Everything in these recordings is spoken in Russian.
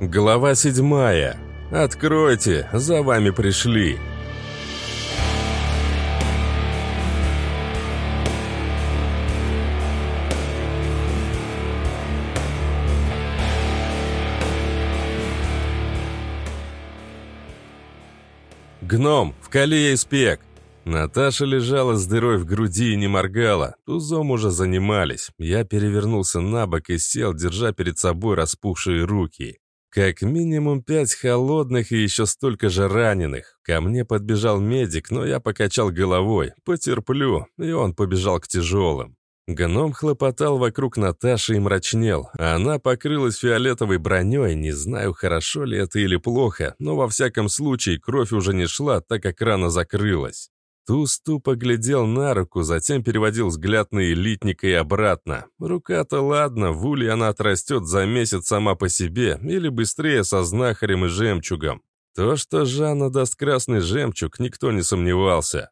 Глава седьмая. Откройте, за вами пришли. «Гном, в колее спек!» Наташа лежала с дырой в груди и не моргала. Тузом уже занимались. Я перевернулся на бок и сел, держа перед собой распухшие руки. Как минимум пять холодных и еще столько же раненых. Ко мне подбежал медик, но я покачал головой. Потерплю, и он побежал к тяжелым. Гном хлопотал вокруг Наташи и мрачнел, а она покрылась фиолетовой броней, не знаю, хорошо ли это или плохо, но во всяком случае кровь уже не шла, так как рана закрылась. Туз тупо глядел на руку, затем переводил взгляд на элитника и обратно. Рука-то ладно, в уле она отрастет за месяц сама по себе, или быстрее со знахарем и жемчугом. То, что Жанна даст красный жемчуг, никто не сомневался.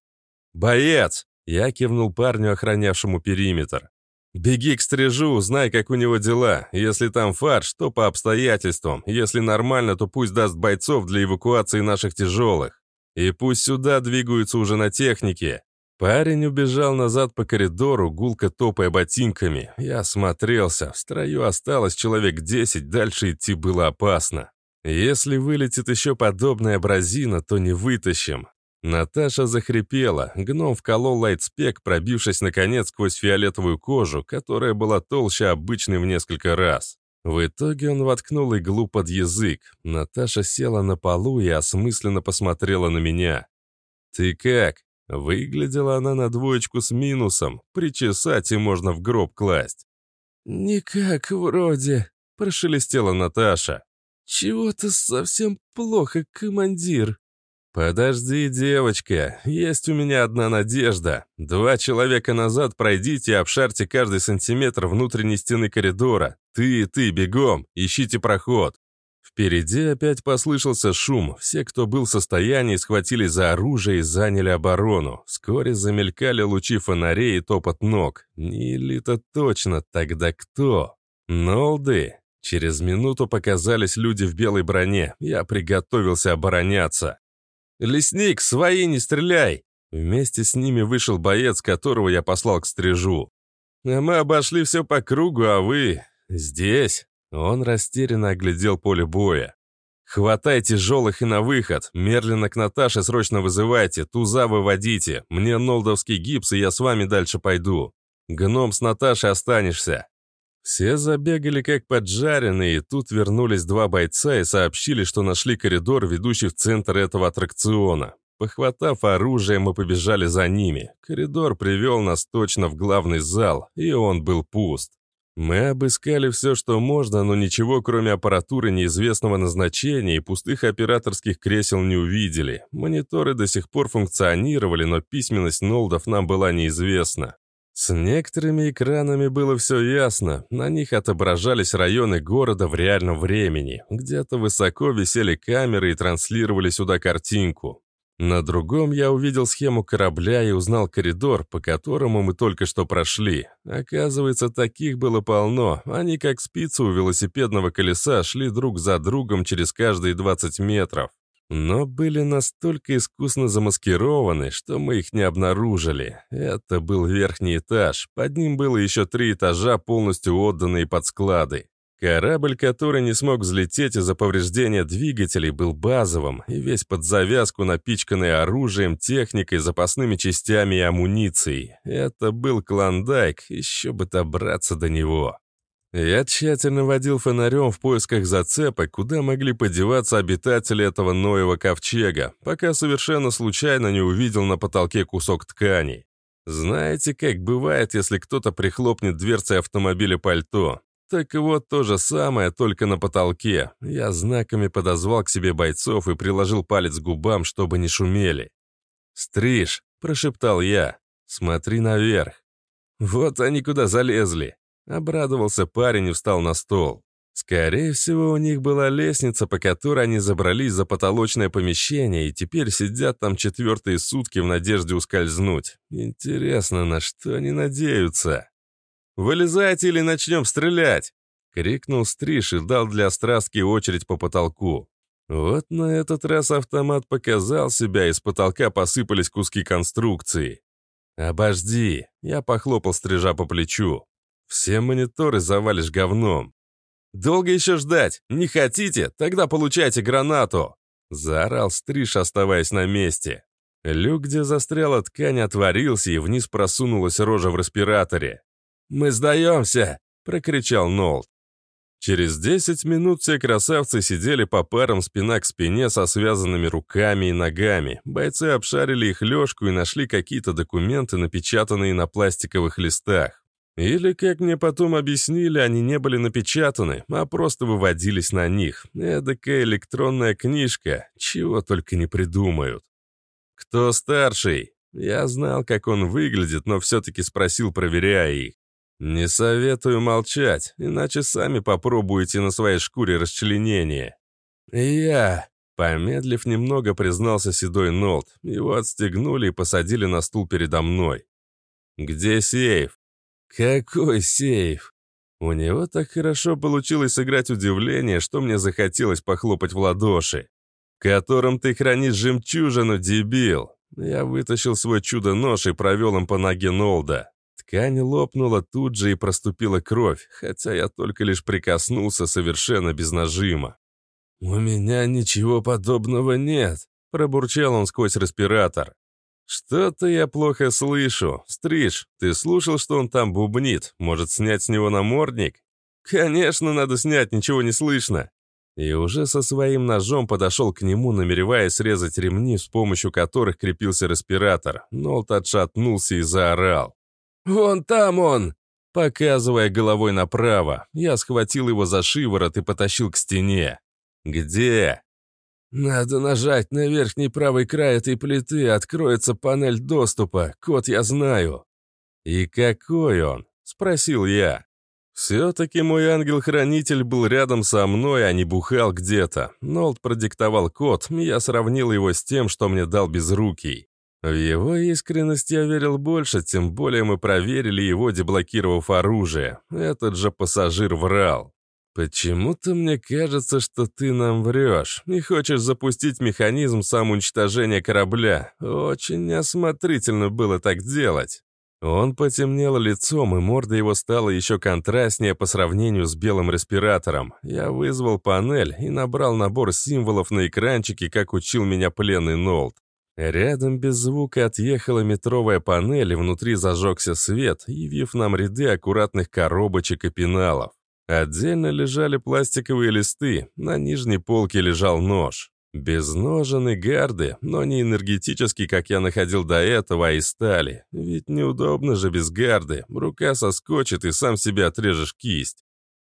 «Боец!» — я кивнул парню, охранявшему периметр. «Беги к стрижу, узнай, как у него дела. Если там фарш, то по обстоятельствам. Если нормально, то пусть даст бойцов для эвакуации наших тяжелых. И пусть сюда двигаются уже на технике. Парень убежал назад по коридору, гулко топая ботинками. Я осмотрелся. В строю осталось человек десять, дальше идти было опасно. Если вылетит еще подобная бразина, то не вытащим. Наташа захрипела. Гном вколол лайтспек, пробившись наконец сквозь фиолетовую кожу, которая была толще обычной в несколько раз. В итоге он воткнул иглу под язык. Наташа села на полу и осмысленно посмотрела на меня. «Ты как?» Выглядела она на двоечку с минусом. Причесать и можно в гроб класть. «Никак вроде», — прошелестела Наташа. «Чего-то совсем плохо, командир». «Подожди, девочка, есть у меня одна надежда. Два человека назад пройдите и обшарьте каждый сантиметр внутренней стены коридора. Ты и ты, бегом, ищите проход». Впереди опять послышался шум. Все, кто был в состоянии, схватились за оружие и заняли оборону. Вскоре замелькали лучи фонарей и топот ног. Не элита точно, тогда кто? Нолды. Через минуту показались люди в белой броне. Я приготовился обороняться. «Лесник, свои не стреляй!» Вместе с ними вышел боец, которого я послал к стрижу. «А мы обошли все по кругу, а вы... здесь?» Он растерянно оглядел поле боя. «Хватай тяжелых и на выход. Мерлина к Наташе срочно вызывайте, туза выводите. Мне нолдовский гипс, и я с вами дальше пойду. Гном с Наташей останешься. Все забегали как поджаренные, и тут вернулись два бойца и сообщили, что нашли коридор, ведущий в центр этого аттракциона. Похватав оружие, мы побежали за ними. Коридор привел нас точно в главный зал, и он был пуст. Мы обыскали все, что можно, но ничего, кроме аппаратуры неизвестного назначения и пустых операторских кресел не увидели. Мониторы до сих пор функционировали, но письменность Нолдов нам была неизвестна. С некоторыми экранами было все ясно. На них отображались районы города в реальном времени. Где-то высоко висели камеры и транслировали сюда картинку. На другом я увидел схему корабля и узнал коридор, по которому мы только что прошли. Оказывается, таких было полно. Они, как спицы у велосипедного колеса, шли друг за другом через каждые 20 метров но были настолько искусно замаскированы, что мы их не обнаружили. Это был верхний этаж, под ним было еще три этажа, полностью отданные под склады. Корабль, который не смог взлететь из-за повреждения двигателей, был базовым и весь под завязку напичканный оружием, техникой, запасными частями и амуницией. Это был клондайк, еще бы добраться до него. Я тщательно водил фонарем в поисках зацепок, куда могли подеваться обитатели этого Ноева ковчега, пока совершенно случайно не увидел на потолке кусок ткани. Знаете, как бывает, если кто-то прихлопнет дверцей автомобиля пальто? Так вот, то же самое, только на потолке. Я знаками подозвал к себе бойцов и приложил палец к губам, чтобы не шумели. «Стриж», — прошептал я, — «смотри наверх». Вот они куда залезли. Обрадовался парень и встал на стол. Скорее всего, у них была лестница, по которой они забрались за потолочное помещение и теперь сидят там четвертые сутки в надежде ускользнуть. Интересно, на что они надеются? «Вылезайте или начнем стрелять!» крикнул Стриж и дал для страстки очередь по потолку. Вот на этот раз автомат показал себя, и с потолка посыпались куски конструкции. «Обожди!» — я похлопал Стрижа по плечу. «Все мониторы завалишь говном». «Долго еще ждать? Не хотите? Тогда получайте гранату!» Заорал Стриж, оставаясь на месте. Люк, где застряла ткань, отворился, и вниз просунулась рожа в респираторе. «Мы сдаемся!» — прокричал Нолт. Через 10 минут все красавцы сидели по парам спина к спине со связанными руками и ногами. Бойцы обшарили их лёжку и нашли какие-то документы, напечатанные на пластиковых листах. Или, как мне потом объяснили, они не были напечатаны, а просто выводились на них. Эдакая электронная книжка, чего только не придумают. «Кто старший?» Я знал, как он выглядит, но все-таки спросил, проверяя их. «Не советую молчать, иначе сами попробуете на своей шкуре расчленение». «Я...» Помедлив немного, признался седой Нолт. Его отстегнули и посадили на стул передо мной. «Где сейф?» «Какой сейф?» У него так хорошо получилось сыграть удивление, что мне захотелось похлопать в ладоши. «Которым ты хранишь жемчужину, дебил!» Я вытащил свой чудо-нож и провел им по ноге Нолда. Ткань лопнула тут же и проступила кровь, хотя я только лишь прикоснулся совершенно без нажима. «У меня ничего подобного нет», — пробурчал он сквозь респиратор. «Что-то я плохо слышу. Стриж, ты слушал, что он там бубнит? Может, снять с него намордник?» «Конечно, надо снять, ничего не слышно». И уже со своим ножом подошел к нему, намереваясь срезать ремни, с помощью которых крепился респиратор. Нолт отшатнулся и заорал. «Вон там он!» Показывая головой направо, я схватил его за шиворот и потащил к стене. «Где?» «Надо нажать на верхний правый край этой плиты, откроется панель доступа, код я знаю». «И какой он?» — спросил я. Все-таки мой ангел-хранитель был рядом со мной, а не бухал где-то. Нолт продиктовал код, я сравнил его с тем, что мне дал Безрукий. В его искренность я верил больше, тем более мы проверили его, деблокировав оружие. Этот же пассажир врал. «Почему-то мне кажется, что ты нам врешь и хочешь запустить механизм самоуничтожения корабля. Очень неосмотрительно было так делать». Он потемнел лицом, и морда его стала еще контрастнее по сравнению с белым респиратором. Я вызвал панель и набрал набор символов на экранчике, как учил меня пленный Нолт. Рядом без звука отъехала метровая панель, и внутри зажегся свет, явив нам ряды аккуратных коробочек и пеналов. Отдельно лежали пластиковые листы, на нижней полке лежал нож. Без ножен и гарды, но не энергетический, как я находил до этого, а из стали. Ведь неудобно же без гарды, рука соскочит и сам себе отрежешь кисть.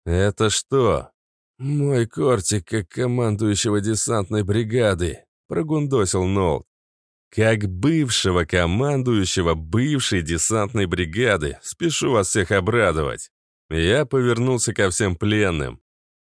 «Это что?» «Мой кортик, как командующего десантной бригады», — прогундосил Нолт. Как бывшего командующего бывшей десантной бригады, спешу вас всех обрадовать. Я повернулся ко всем пленным.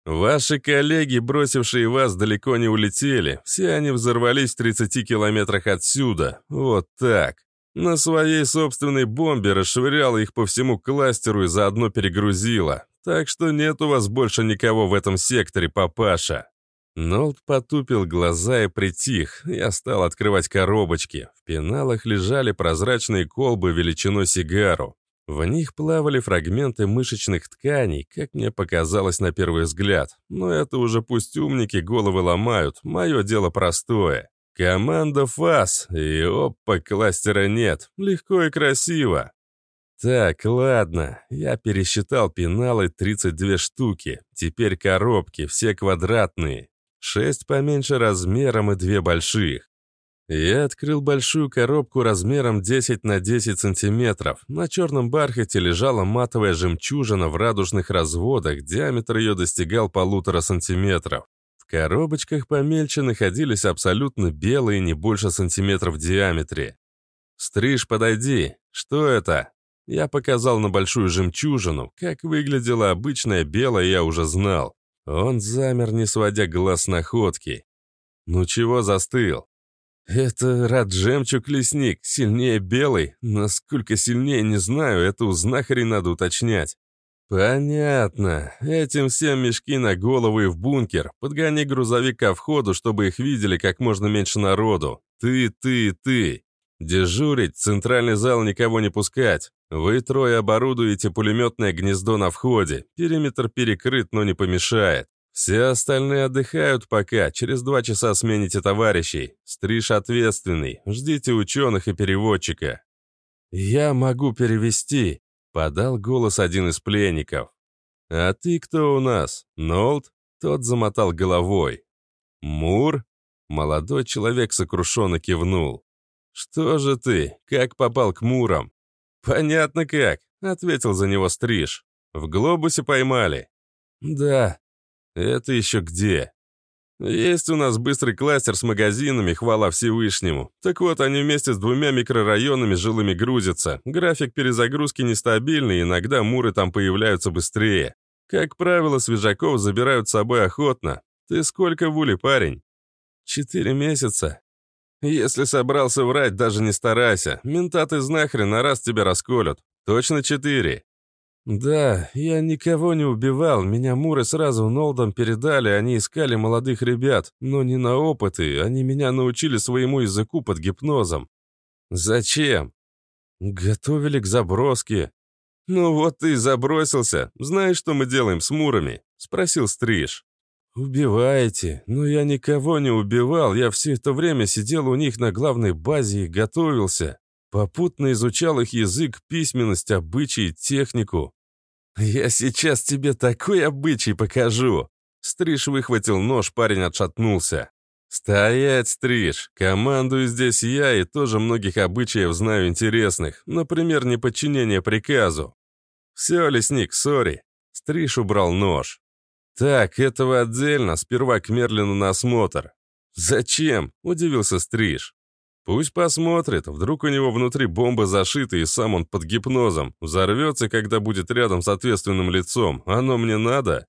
Ваши коллеги, бросившие вас, далеко не улетели. Все они взорвались в 30 километрах отсюда. Вот так. На своей собственной бомбе расшвыряла их по всему кластеру и заодно перегрузила. Так что нет у вас больше никого в этом секторе, папаша. Нолт потупил глаза и притих. Я стал открывать коробочки. В пеналах лежали прозрачные колбы величиной сигару. В них плавали фрагменты мышечных тканей, как мне показалось на первый взгляд. Но это уже пусть умники головы ломают, мое дело простое. Команда ФАС, и опа, кластера нет. Легко и красиво. Так, ладно, я пересчитал пеналы 32 штуки. Теперь коробки, все квадратные. Шесть поменьше размером и две больших. Я открыл большую коробку размером 10 на 10 сантиметров. На черном бархате лежала матовая жемчужина в радужных разводах, диаметр ее достигал полутора сантиметров. В коробочках помельче находились абсолютно белые, не больше сантиметров в диаметре. «Стриж, подойди. Что это?» Я показал на большую жемчужину. Как выглядела обычная белая, я уже знал. Он замер, не сводя глаз находки. «Ну чего застыл?» «Это Раджемчук-лесник, сильнее белый. Насколько сильнее, не знаю, это у знахарей надо уточнять». «Понятно. Этим всем мешки на голову и в бункер. Подгони грузовик ко входу, чтобы их видели как можно меньше народу. Ты, ты, ты. Дежурить, центральный зал никого не пускать. Вы трое оборудуете пулеметное гнездо на входе. Периметр перекрыт, но не помешает. Все остальные отдыхают пока, через два часа смените товарищей. Стриж ответственный, ждите ученых и переводчика. «Я могу перевести», — подал голос один из пленников. «А ты кто у нас? Нолд?» Тот замотал головой. «Мур?» Молодой человек сокрушенно кивнул. «Что же ты? Как попал к Мурам?» «Понятно как», — ответил за него Стриж. «В глобусе поймали». «Да». «Это еще где?» «Есть у нас быстрый кластер с магазинами, хвала Всевышнему. Так вот, они вместе с двумя микрорайонами жилыми грузятся. График перезагрузки нестабильный, иногда муры там появляются быстрее. Как правило, свежаков забирают с собой охотно. Ты сколько в уле, парень?» «Четыре месяца». «Если собрался врать, даже не старайся. Ментаты знахри на раз тебя расколют. Точно четыре». «Да, я никого не убивал. Меня Муры сразу Нолдом передали, они искали молодых ребят, но не на опыты, они меня научили своему языку под гипнозом». «Зачем?» «Готовили к заброске». «Ну вот ты и забросился. Знаешь, что мы делаем с Мурами?» — спросил Стриж. «Убиваете? Но я никого не убивал, я все это время сидел у них на главной базе и готовился. Попутно изучал их язык, письменность, обычаи, технику. «Я сейчас тебе такой обычай покажу!» Стриж выхватил нож, парень отшатнулся. «Стоять, Стриж! Командую здесь я и тоже многих обычаев знаю интересных, например, неподчинение приказу». «Все, лесник, сори!» Стриж убрал нож. «Так, этого отдельно, сперва к Мерлину на осмотр». «Зачем?» – удивился Стриж. Пусть посмотрит, вдруг у него внутри бомба зашита, и сам он под гипнозом. Взорвется, когда будет рядом с ответственным лицом. Оно мне надо?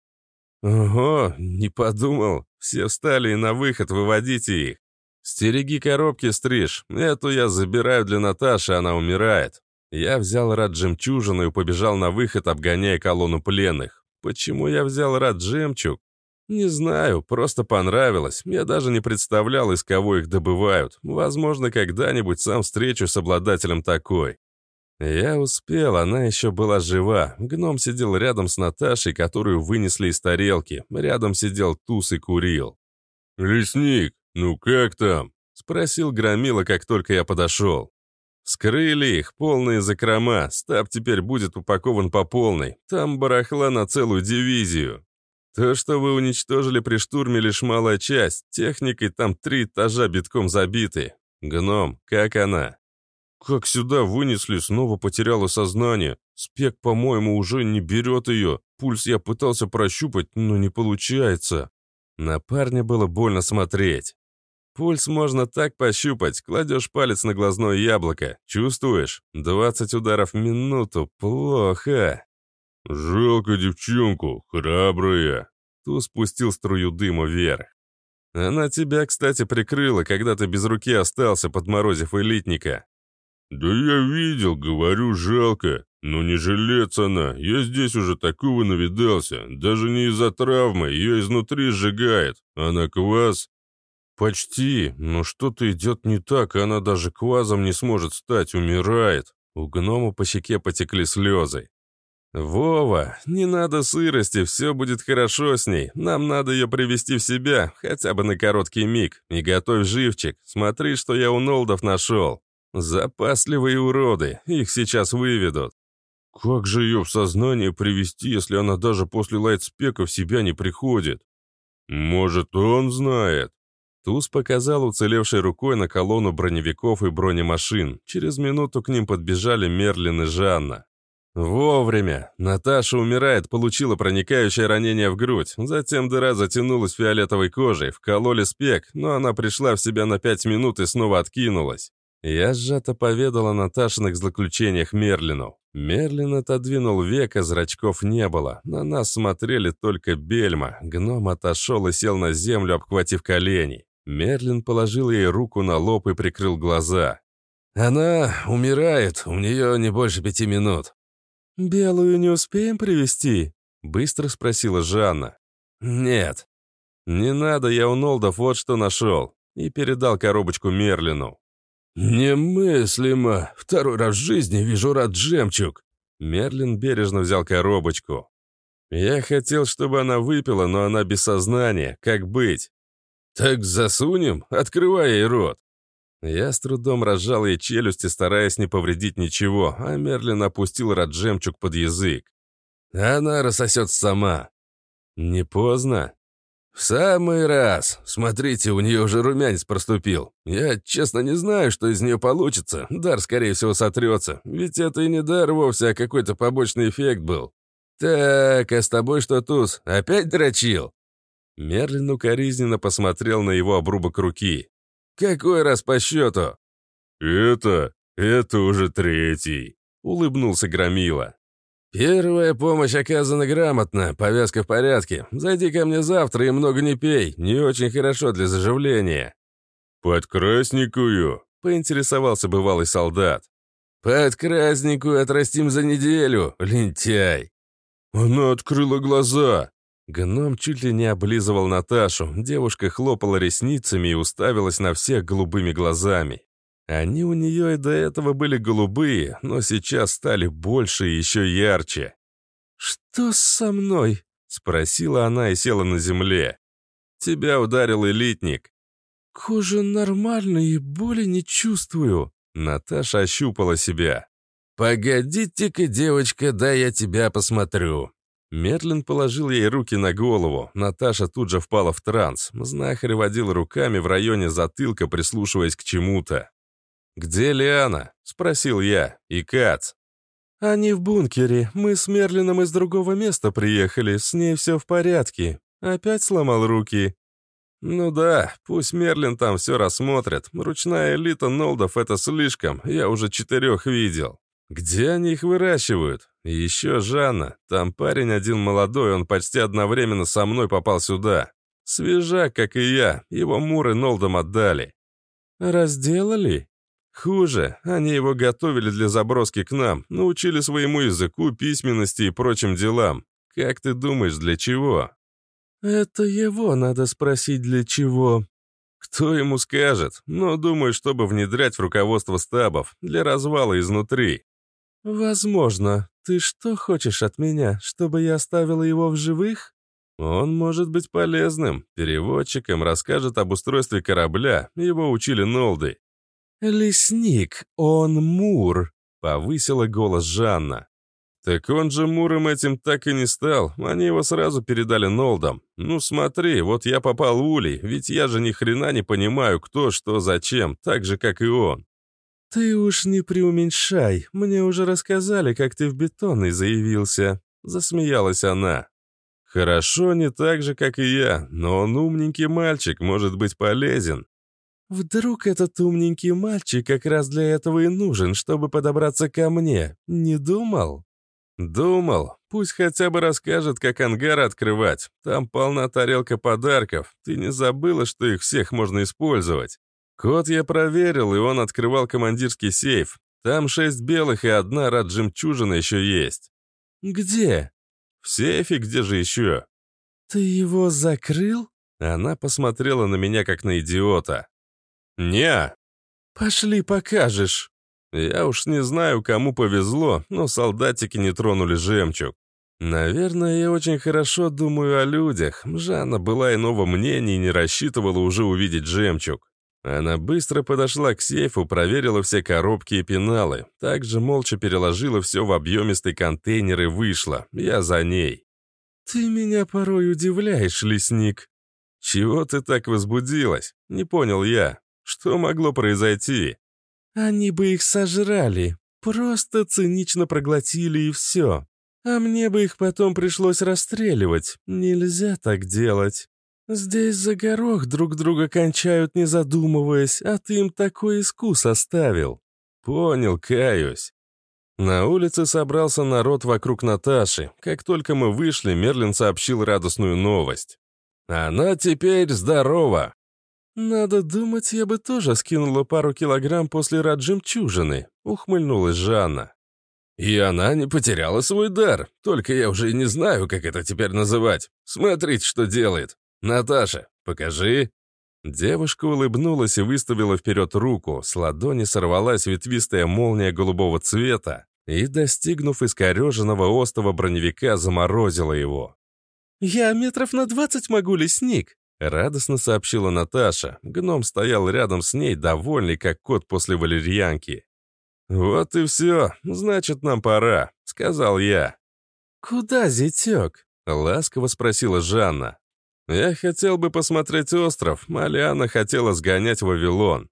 Ого, не подумал. Все встали и на выход, выводите их. Стереги коробки, Стриж. Эту я забираю для Наташи, она умирает. Я взял рад жемчужину и побежал на выход, обгоняя колонну пленных. Почему я взял рад жемчуг? «Не знаю, просто понравилось. Я даже не представлял, из кого их добывают. Возможно, когда-нибудь сам встречу с обладателем такой». Я успел, она еще была жива. Гном сидел рядом с Наташей, которую вынесли из тарелки. Рядом сидел Туз и курил. «Лесник, ну как там?» — спросил Громила, как только я подошел. Скрыли их, полные закрома. Стаб теперь будет упакован по полной. Там барахла на целую дивизию. То, что вы уничтожили при штурме, лишь малая часть. Техникой там три этажа битком забиты. Гном, как она? Как сюда вынесли, снова потеряла сознание. Спек, по-моему, уже не берет ее. Пульс я пытался прощупать, но не получается. На парня было больно смотреть. Пульс можно так пощупать. Кладешь палец на глазное яблоко. Чувствуешь? 20 ударов в минуту. Плохо. «Жалко девчонку, храбрая!» Ту спустил струю дыма вверх. «Она тебя, кстати, прикрыла, когда ты без руки остался, подморозив элитника». «Да я видел, говорю, жалко. Но не жилец она, я здесь уже такого навидался. Даже не из-за травмы, ее изнутри сжигает. Она квас?» «Почти, но что-то идет не так, она даже квазом не сможет стать, умирает». У гнома по щеке потекли слезы. «Вова, не надо сырости, все будет хорошо с ней. Нам надо ее привести в себя, хотя бы на короткий миг. И готовь живчик. Смотри, что я у Нолдов нашел. Запасливые уроды, их сейчас выведут». «Как же ее в сознание привести, если она даже после лайтспека в себя не приходит?» «Может, он знает?» Туз показал уцелевшей рукой на колонну броневиков и бронемашин. Через минуту к ним подбежали Мерлин и Жанна. Вовремя. Наташа умирает, получила проникающее ранение в грудь. Затем дыра затянулась фиолетовой кожей, вкололи спек, но она пришла в себя на пять минут и снова откинулась. Я сжато поведал о Наташиных злоключениях Мерлину. Мерлин отодвинул века, зрачков не было. На нас смотрели только бельма. Гном отошел и сел на землю, обхватив колени. Мерлин положил ей руку на лоб и прикрыл глаза. «Она умирает, у нее не больше пяти минут. «Белую не успеем привезти?» — быстро спросила Жанна. «Нет». «Не надо, я у Нолдов вот что нашел». И передал коробочку Мерлину. «Немыслимо! Второй раз в жизни вижу рад жемчуг!» Мерлин бережно взял коробочку. Я хотел, чтобы она выпила, но она без сознания. Как быть? Так засунем? Открывай ей рот. Я с трудом разжал ей челюсти, стараясь не повредить ничего, а Мерлин опустил раджемчуг под язык. Она рассосет сама. Не поздно. «В самый раз! Смотрите, у нее уже румянец проступил. Я, честно, не знаю, что из нее получится. Дар, скорее всего, сотрется. Ведь это и не дар вовсе, а какой-то побочный эффект был. «Так, а с тобой что, Туз, опять дрочил?» Мерлин укоризненно посмотрел на его обрубок руки. «Какой раз по счету?» «Это... это уже третий», — улыбнулся Громила. «Первая помощь оказана грамотно, повязка в порядке. Зайди ко мне завтра и много не пей, не очень хорошо для заживления». «Подкрасникую», — поинтересовался бывалый солдат. «Подкрасникую отрастим за неделю, лентяй». Она открыла глаза. Гном чуть ли не облизывал Наташу. Девушка хлопала ресницами и уставилась на всех голубыми глазами. Они у нее и до этого были голубые, но сейчас стали больше и еще ярче. «Что со мной?» — спросила она и села на земле. «Тебя ударил элитник». «Кожа нормальная и боли не чувствую». Наташа ощупала себя. «Погодите-ка, девочка, да я тебя посмотрю». Мерлин положил ей руки на голову. Наташа тут же впала в транс. Знахарь водил руками в районе затылка, прислушиваясь к чему-то. «Где Лиана?» — спросил я. «И Кац?» «Они в бункере. Мы с Мерлином из другого места приехали. С ней все в порядке. Опять сломал руки?» «Ну да, пусть Мерлин там все рассмотрит. Ручная элита Нолдов — это слишком. Я уже четырех видел». Где они их выращивают? Еще Жанна. Там парень один молодой, он почти одновременно со мной попал сюда. Свежак, как и я, его Муры Нолдом отдали. Разделали? Хуже, они его готовили для заброски к нам, научили своему языку, письменности и прочим делам. Как ты думаешь, для чего? Это его надо спросить, для чего. Кто ему скажет? Но думаю, чтобы внедрять в руководство стабов, для развала изнутри. «Возможно. Ты что хочешь от меня, чтобы я оставила его в живых?» «Он может быть полезным. Переводчиком расскажет об устройстве корабля. Его учили Нолды». «Лесник, он Мур», — повысила голос Жанна. «Так он же Муром этим так и не стал. Они его сразу передали Нолдам. Ну смотри, вот я попал в Улей, ведь я же ни хрена не понимаю, кто, что, зачем, так же, как и он. «Ты уж не преуменьшай, мне уже рассказали, как ты в бетонный заявился», — засмеялась она. «Хорошо, не так же, как и я, но он умненький мальчик, может быть полезен». «Вдруг этот умненький мальчик как раз для этого и нужен, чтобы подобраться ко мне, не думал?» «Думал. Пусть хотя бы расскажет, как ангар открывать. Там полна тарелка подарков. Ты не забыла, что их всех можно использовать?» Код я проверил, и он открывал командирский сейф. Там шесть белых и одна рад жемчужина еще есть. Где? В сейфе, где же еще? Ты его закрыл? Она посмотрела на меня, как на идиота. Не. Пошли покажешь. Я уж не знаю, кому повезло, но солдатики не тронули жемчуг. Наверное, я очень хорошо думаю о людях. Жанна была иного мнения и не рассчитывала уже увидеть жемчуг. Она быстро подошла к сейфу, проверила все коробки и пеналы. Также молча переложила все в объемистый контейнер и вышла. Я за ней. «Ты меня порой удивляешь, лесник». «Чего ты так возбудилась?» Не понял я. Что могло произойти? «Они бы их сожрали. Просто цинично проглотили и все. А мне бы их потом пришлось расстреливать. Нельзя так делать». «Здесь за горох друг друга кончают, не задумываясь, а ты им такой искус оставил». «Понял, каюсь». На улице собрался народ вокруг Наташи. Как только мы вышли, Мерлин сообщил радостную новость. «Она теперь здорова!» «Надо думать, я бы тоже скинула пару килограмм после рад жемчужины», — ухмыльнулась Жанна. И она не потеряла свой дар, только я уже не знаю, как это теперь называть. Смотрите, что делает. Наташа, покажи. Девушка улыбнулась и выставила вперед руку. С ладони сорвалась ветвистая молния голубого цвета и, достигнув искореженного остова броневика, заморозила его. «Я метров на двадцать могу, лесник!» — радостно сообщила Наташа. Гном стоял рядом с ней, довольный, как кот после валерьянки. «Вот и все, значит, нам пора», — сказал я. «Куда, зятек?» — ласково спросила Жанна. «Я хотел бы посмотреть остров, Маляна хотела сгонять в Вавилон».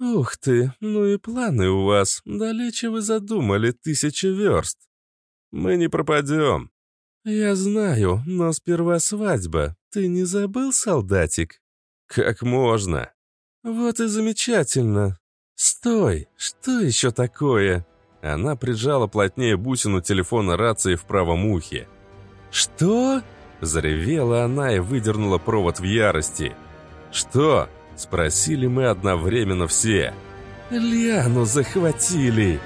«Ух ты, ну и планы у вас. Далече вы задумали тысячи верст». «Мы не пропадем». «Я знаю, но сперва свадьба. Ты не забыл, солдатик?» «Как можно?» «Вот и замечательно. «Стой! Что еще такое?» Она прижала плотнее бусину телефона рации в правом ухе. «Что?» Заревела она и выдернула провод в ярости. «Что?» – спросили мы одновременно все. «Лиану захватили!»